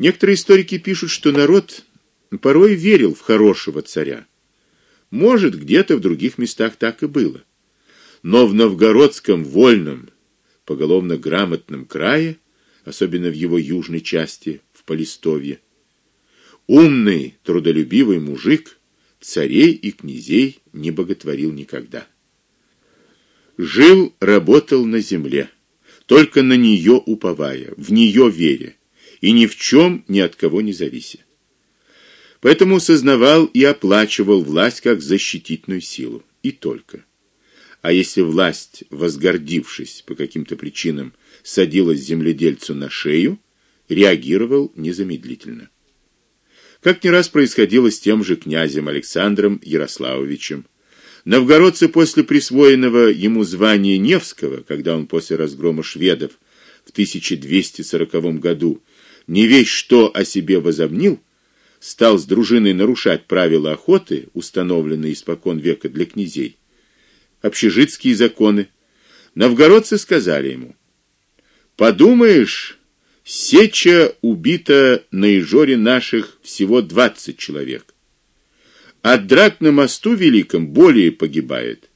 Некоторые историки пишут, что народ порой верил в хорошего царя. Может, где-то в других местах так и было. Но в новгородском вольном, поголовно грамотном крае, особенно в его южной части, в Полистовье, умный, трудолюбивый мужик царей и князей не боготворил никогда. Жил, работал на земле, только на нее уповая, в нее веря, и ни в чем ни от кого не завися. Поэтому сознавал и оплачивал власть как защитительную силу, и только. А если власть, возгордившись по каким-то причинам, садилась земледельцу на шею, реагировал незамедлительно. Как не раз происходило с тем же князем Александром Ярославовичем. Новгородцы после присвоенного ему звания Невского, когда он после разгрома шведов в 1240 году не весь что о себе возомнил, стал с дружиной нарушать правила охоты, установленные испокон века для князей, общежитские законы, новгородцы сказали ему: "Подумаешь, сеча убито на Ижоре наших всего двадцать человек. От драк на мосту великом более погибает.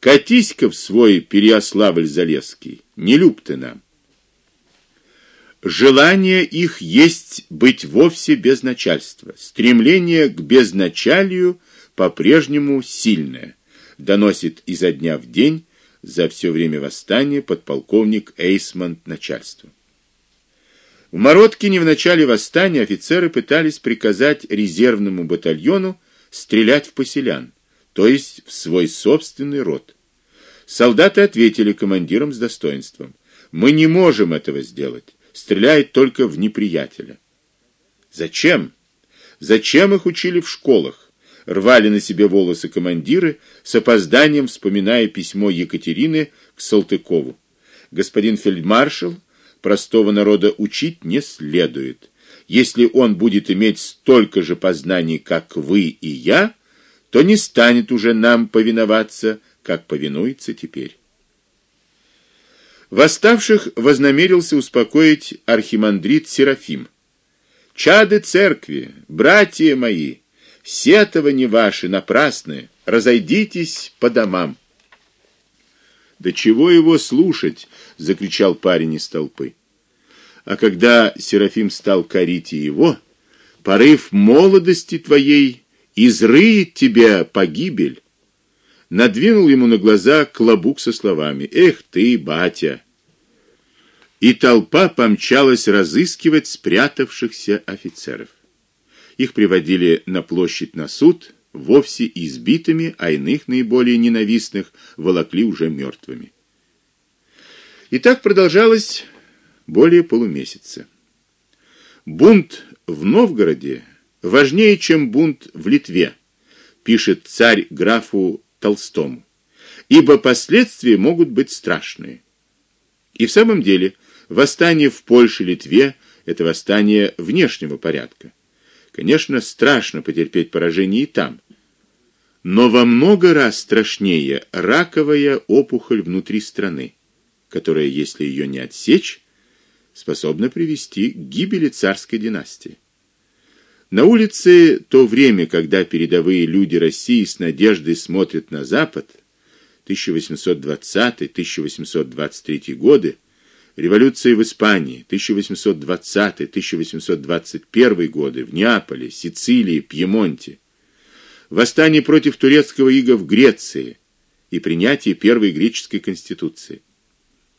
Катись-ка в свой Переяславль-Залесский, не люб ты нам". Желание их есть быть вовсе без начальства. Стремление к безначалию по-прежнему сильное, доносит изо дня в день за все время восстания подполковник Эйсман начальству. В Мороткине в начале восстания офицеры пытались приказать резервному батальону стрелять в поселян, то есть в свой собственный род. Солдаты ответили командирам с достоинством: "Мы не можем этого сделать стреляет только в неприятеля. Зачем? Зачем их учили в школах? Рвали на себе волосы командиры, с опозданием вспоминая письмо Екатерины к Салтыкову. Господин фельдмаршал, простого народа учить не следует. Если он будет иметь столько же познаний, как вы и я, то не станет уже нам повиноваться, как повинуется теперь. Восставших вознамерился успокоить архимандрит Серафим. Чады церкви, братья мои, сетования ваши напрасны, разойдитесь по домам. Да чего его слушать, закричал парень из толпы. А когда Серафим стал корить его, порыв молодости твоей изрыет тебя погибель надвинул ему на глаза клобук со словами: "Эх ты, батя!" И толпа помчалась разыскивать спрятавшихся офицеров. Их приводили на площадь на суд, вовсе избитыми, а иных наиболее ненавистных волокли уже мертвыми. И так продолжалось более полумесяца. Бунт в Новгороде важнее, чем бунт в Литве, пишет царь графу Толстому. Ибо последствия могут быть страшные. И в самом деле, восстание в Польше, Литве это восстание внешнего порядка. Конечно, страшно потерпеть поражение и там. Но во много раз страшнее раковая опухоль внутри страны, которая, если ее не отсечь, способна привести к гибели царской династии. На улице то время, когда передовые люди России с надеждой смотрят на запад, 1820-1823 годы, революция в Испании, 1820-1821 годы в Неаполе, Сицилии, Пьемонте, восстание против турецкого ига в Греции и принятие первой греческой конституции.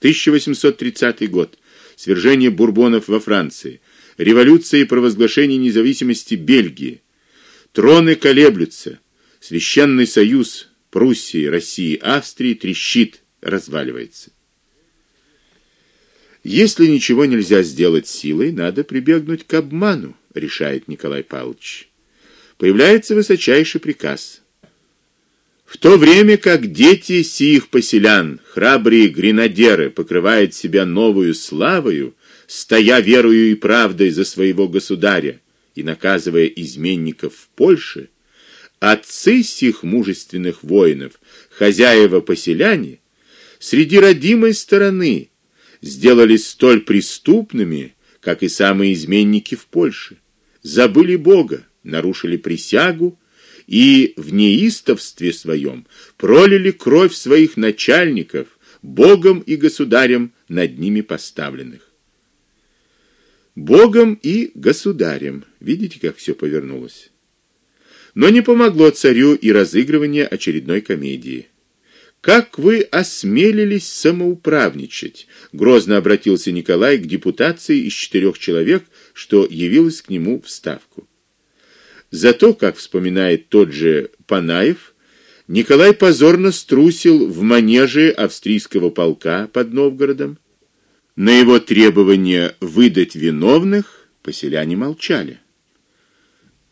1830 год свержение бурбонов во Франции, революция и провозглашение независимости Бельгии. Троны колеблются. Священный союз Пруссии, России, Австрии трещит, разваливается. Если ничего нельзя сделать силой, надо прибегнуть к обману, решает Николай Павлович. Появляется высочайший приказ. В то время как дети сих поселян, храбрые гренадеры, покрывают себя новую славою, стоя верою и правдой за своего государя и наказывая изменников в Польше, отцы сих мужественных воинов, хозяева поселяне, среди родимой стороны сделались столь преступными, как и самые изменники в Польше. Забыли Бога, нарушили присягу и в неистовстве своем пролили кровь своих начальников, Богом и государем над ними поставленных. Богом и государем. Видите, как все повернулось. Но не помогло царю и разыгрывание очередной комедии. Как вы осмелились самоуправничать? Грозно обратился Николай к депутации из четырех человек, что явилась к нему в ставку. Зато, как вспоминает тот же Панаев, Николай позорно струсил в манеже австрийского полка под Новгородом. На его требование выдать виновных поселяне молчали.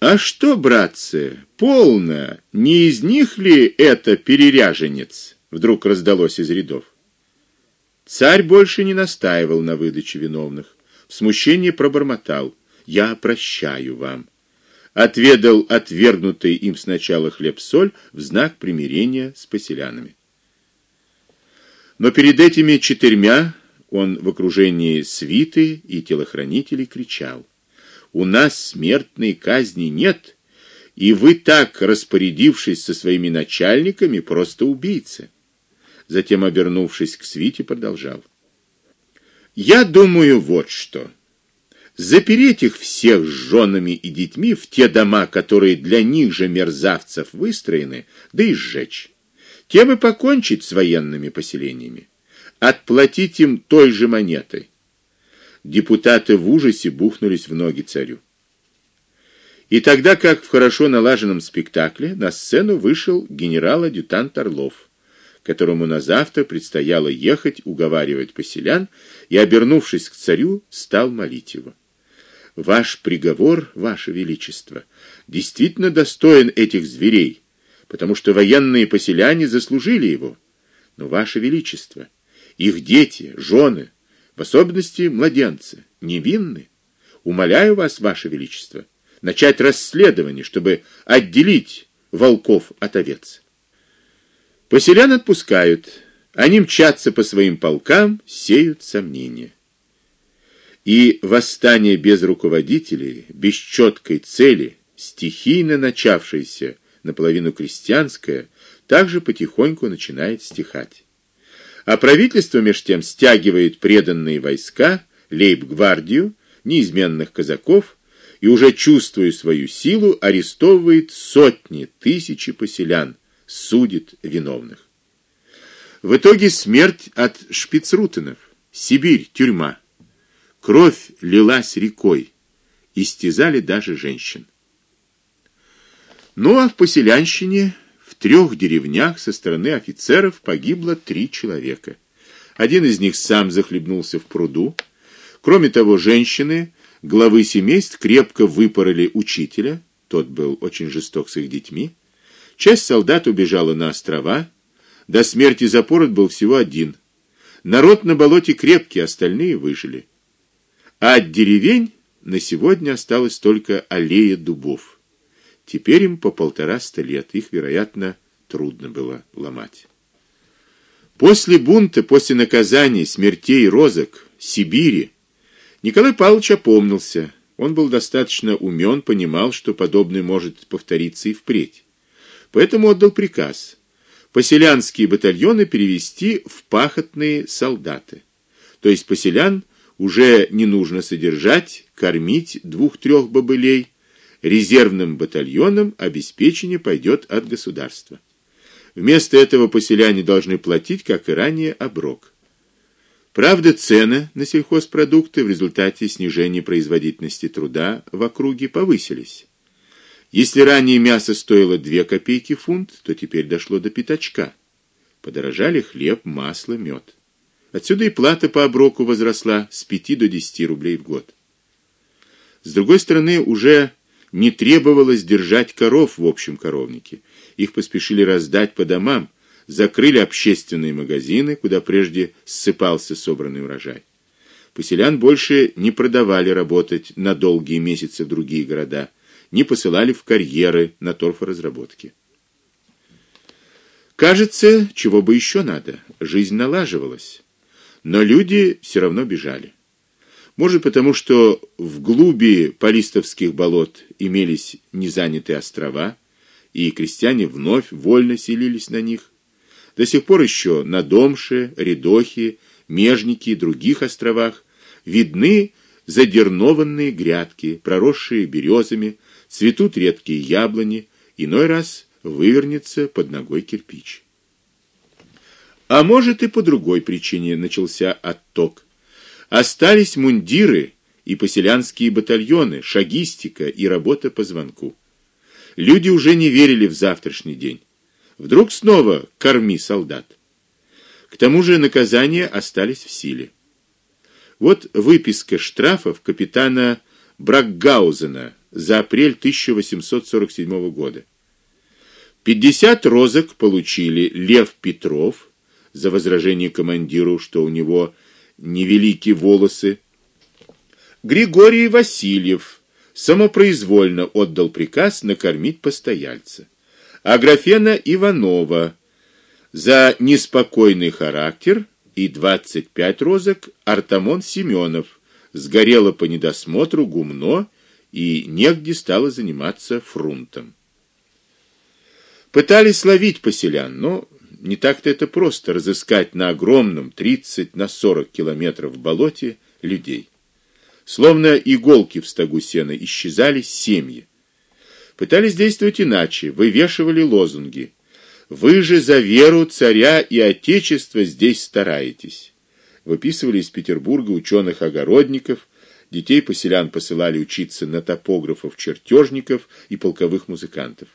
А что, братцы, полно, не из них ли это переряженец? Вдруг раздалось из рядов. Царь больше не настаивал на выдаче виновных. В смущении пробормотал: "Я прощаю вам" отведал отвергнутый им сначала хлеб-соль в знак примирения с поселянами. Но перед этими четырьмя он в окружении свиты и телохранителей кричал: "У нас смертной казни нет, и вы так распорядившись со своими начальниками, просто убийцы". Затем, обернувшись к свите, продолжал: "Я думаю вот что: запереть их всех с женами и детьми в те дома, которые для них же мерзавцев выстроены, да и сжечь. Тем и покончить с военными поселениями, отплатить им той же монетой. Депутаты в ужасе бухнулись в ноги царю. И тогда, как в хорошо налаженном спектакле, на сцену вышел генерал-адъютант Орлов, которому на завтра предстояло ехать уговаривать поселян, и обернувшись к царю, стал молить его. Ваш приговор, ваше величество, действительно достоин этих зверей, потому что военные поселяне заслужили его. Но ваше величество, их дети, жены, в особенности младенцы, невинны. Умоляю вас, ваше величество, начать расследование, чтобы отделить волков от овец. Поселян отпускают, они мчатся по своим полкам, сеют сомнения. И восстание без руководителей, без четкой цели, стихийно начавшееся, наполовину крестьянское, также потихоньку начинает стихать. А правительство меж тем стягивает преданные войска, лейб-гвардию, неизменных казаков и уже чувствуя свою силу, арестовывает сотни, тысячи поселян, судит виновных. В итоге смерть от шпицрутенов, Сибирь, тюрьма. Кровь лилась рекой, истязали даже женщин. Ну а в поселянщине трех деревнях со стороны офицеров погибло три человека. Один из них сам захлебнулся в пруду. Кроме того, женщины, главы семейств крепко выпороли учителя, тот был очень жесток с их детьми. Часть солдат убежала на острова. До смерти запорот был всего один. Народ на болоте крепкий, остальные выжили. А от деревень на сегодня осталась только аллея дубов. Теперь им по полтораста лет, их, вероятно, трудно было ломать. После бунта, после наказаний, смертей розок Сибири Николай Павлович опомнился. Он был достаточно умен, понимал, что подобное может повториться и впредь. Поэтому отдал приказ поселянские батальоны перевести в пахотные солдаты. То есть поселян уже не нужно содержать, кормить двух-трех бобылей, резервным батальонам обеспечение пойдет от государства. Вместо этого поселяне должны платить, как и ранее, оброк. Правда, цены на сельхозпродукты в результате снижения производительности труда в округе повысились. Если ранее мясо стоило 2 копейки фунт, то теперь дошло до пятачка. Подорожали хлеб, масло, мед. Отсюда и плата по оброку возросла с 5 до 10 рублей в год. С другой стороны, уже не требовалось держать коров в общем коровнике. Их поспешили раздать по домам, закрыли общественные магазины, куда прежде ссыпался собранный урожай. Поселян больше не продавали работать на долгие месяцы в другие города, не посылали в карьеры на торфоразработки. Кажется, чего бы еще надо? Жизнь налаживалась но люди все равно бежали. Может, потому что в глуби Полистовских болот имелись незанятые острова, и крестьяне вновь вольно селились на них. До сих пор еще на Домше, Редохе, Межнике и других островах видны задернованные грядки, проросшие березами, цветут редкие яблони, иной раз вывернется под ногой кирпич. А может и по другой причине начался отток. Остались мундиры и поселянские батальоны, шагистика и работа по звонку. Люди уже не верили в завтрашний день. Вдруг снова корми солдат. К тому же наказания остались в силе. Вот выписка штрафов капитана Бракгаузена за апрель 1847 года. 50 розок получили Лев Петров за возражение командиру, что у него невеликие волосы. Григорий Васильев самопроизвольно отдал приказ накормить постояльца. А графена Иванова за неспокойный характер и 25 розок Артамон Семенов сгорело по недосмотру гумно и негде стало заниматься фрунтом. Пытались ловить поселян, но не так-то это просто разыскать на огромном 30 на 40 километров болоте людей. Словно иголки в стогу сена исчезали семьи. Пытались действовать иначе, вывешивали лозунги: "Вы же за веру царя и отечества здесь стараетесь". Выписывали из Петербурга ученых-огородников, детей поселян посылали учиться на топографов, чертежников и полковых музыкантов.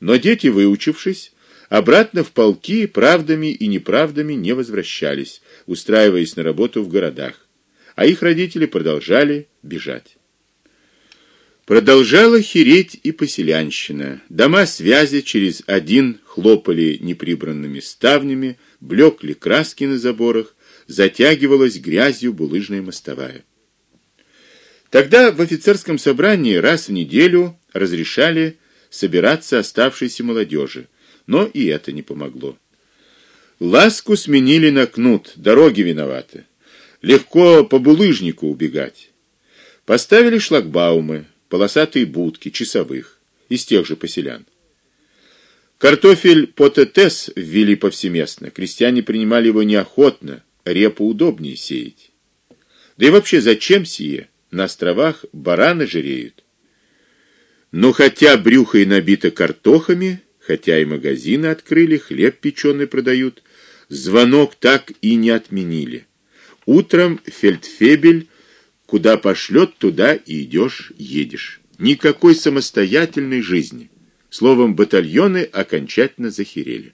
Но дети, выучившись, обратно в полки правдами и неправдами не возвращались, устраиваясь на работу в городах, а их родители продолжали бежать. Продолжала хереть и поселянщина. Дома связи через один хлопали неприбранными ставнями, блекли краски на заборах, затягивалась грязью булыжная мостовая. Тогда в офицерском собрании раз в неделю разрешали собираться оставшейся молодежи, но и это не помогло. Ласку сменили на кнут, дороги виноваты. Легко по булыжнику убегать. Поставили шлагбаумы, полосатые будки часовых из тех же поселян. Картофель потетес ввели повсеместно. Крестьяне принимали его неохотно, репу удобнее сеять. Да и вообще зачем сие? На островах бараны жиреют. Но хотя брюхо и набито картохами, хотя и магазины открыли, хлеб печеный продают, звонок так и не отменили. Утром фельдфебель куда пошлет, туда и идешь, едешь. Никакой самостоятельной жизни. Словом, батальоны окончательно захерели.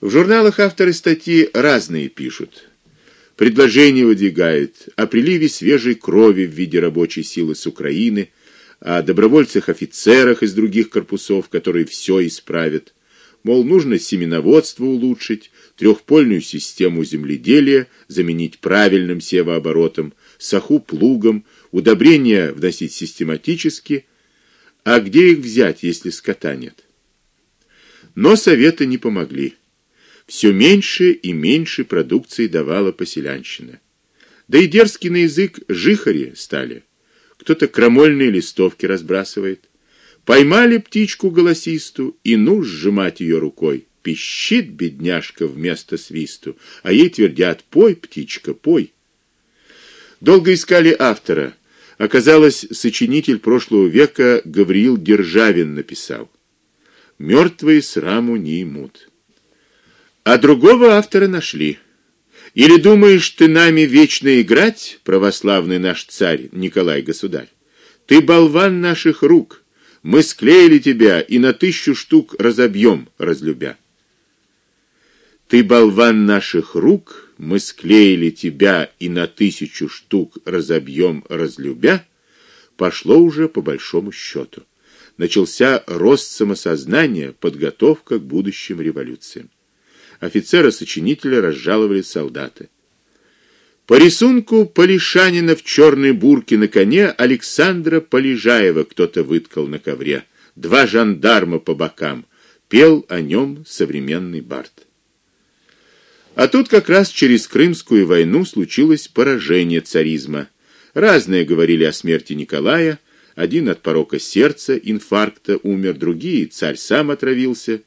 В журналах авторы статьи разные пишут. Предложения выдвигают о приливе свежей крови в виде рабочей силы с Украины, о добровольцах-офицерах из других корпусов, которые все исправят. Мол, нужно семеноводство улучшить, трехпольную систему земледелия заменить правильным севооборотом, саху плугом, удобрения вносить систематически. А где их взять, если скота нет? Но советы не помогли. Все меньше и меньше продукции давала поселянщина. Да и дерзкий на язык жихари стали кто-то крамольные листовки разбрасывает. Поймали птичку голосисту и ну сжимать ее рукой. Пищит бедняжка вместо свисту, а ей твердят: "Пой, птичка, пой". Долго искали автора. Оказалось, сочинитель прошлого века Гавриил Державин написал: "Мертвые сраму не имут". А другого автора нашли. Или думаешь, ты нами вечно играть, православный наш царь Николай государь? Ты болван наших рук. Мы склеили тебя и на тысячу штук разобьем, разлюбя. Ты болван наших рук, мы склеили тебя и на тысячу штук разобьем, разлюбя. Пошло уже по большому счету. Начался рост самосознания, подготовка к будущим революциям офицера-сочинителя разжаловали солдаты. По рисунку Полишанина в черной бурке на коне Александра Полежаева кто-то выткал на ковре. Два жандарма по бокам. Пел о нем современный бард. А тут как раз через Крымскую войну случилось поражение царизма. Разные говорили о смерти Николая, один от порока сердца, инфаркта умер, другие царь сам отравился.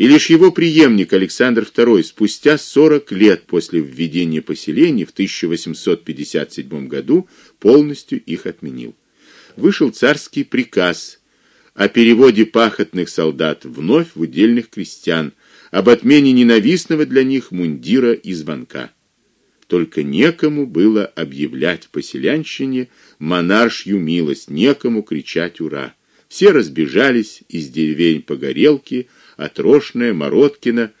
И лишь его преемник Александр II спустя 40 лет после введения поселений в 1857 году полностью их отменил. Вышел царский приказ о переводе пахотных солдат вновь в удельных крестьян, об отмене ненавистного для них мундира и звонка только некому было объявлять поселянщине монаршью милость, некому кричать ура. Все разбежались из деревень Погорелки, Отрошная, Мороткина.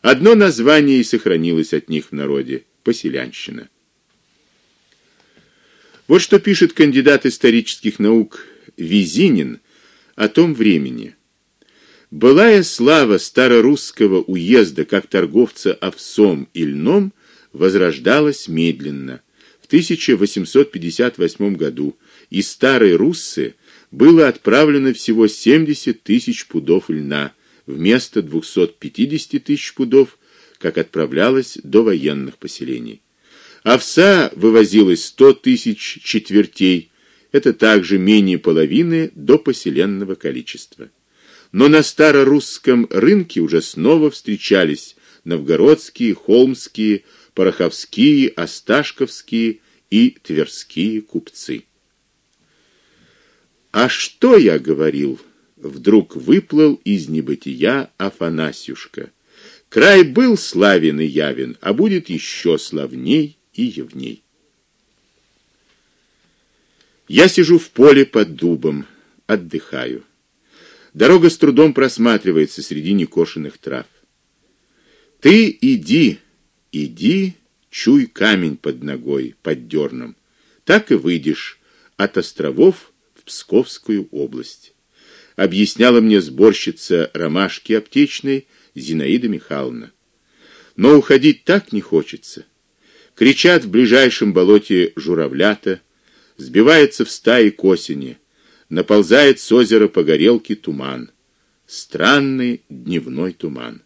Одно название и сохранилось от них в народе поселянщина. Вот что пишет кандидат исторических наук Визинин о том времени. Былая слава старорусского уезда как торговца овсом и льном возрождалась медленно. В 1858 году из Старой Руссы было отправлено всего 70 тысяч пудов льна вместо 250 тысяч пудов, как отправлялось до военных поселений. Овса вывозилось 100 тысяч четвертей, это также менее половины до поселенного количества. Но на старорусском рынке уже снова встречались новгородские, холмские, пороховские, осташковские и тверские купцы. А что я говорил? Вдруг выплыл из небытия Афанасюшка. Край был славен и явен, а будет еще славней и явней. Я сижу в поле под дубом, отдыхаю. Дорога с трудом просматривается среди некошенных трав. Ты иди, Иди, чуй камень под ногой, под дерном. Так и выйдешь от островов в Псковскую область. Объясняла мне сборщица ромашки аптечной Зинаида Михайловна. Но уходить так не хочется. Кричат в ближайшем болоте журавлята, сбивается в стаи к осени, наползает с озера по горелке туман. Странный дневной туман.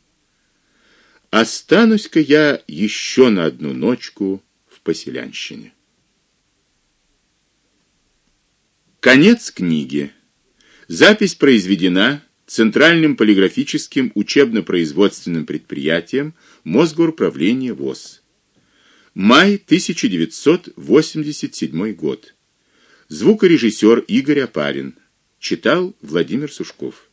Останусь-ка я еще на одну ночку в поселянщине. Конец книги. Запись произведена Центральным полиграфическим учебно-производственным предприятием Мосгорправления ВОЗ. Май 1987 год. Звукорежиссер Игорь Апарин. Читал Владимир Сушков.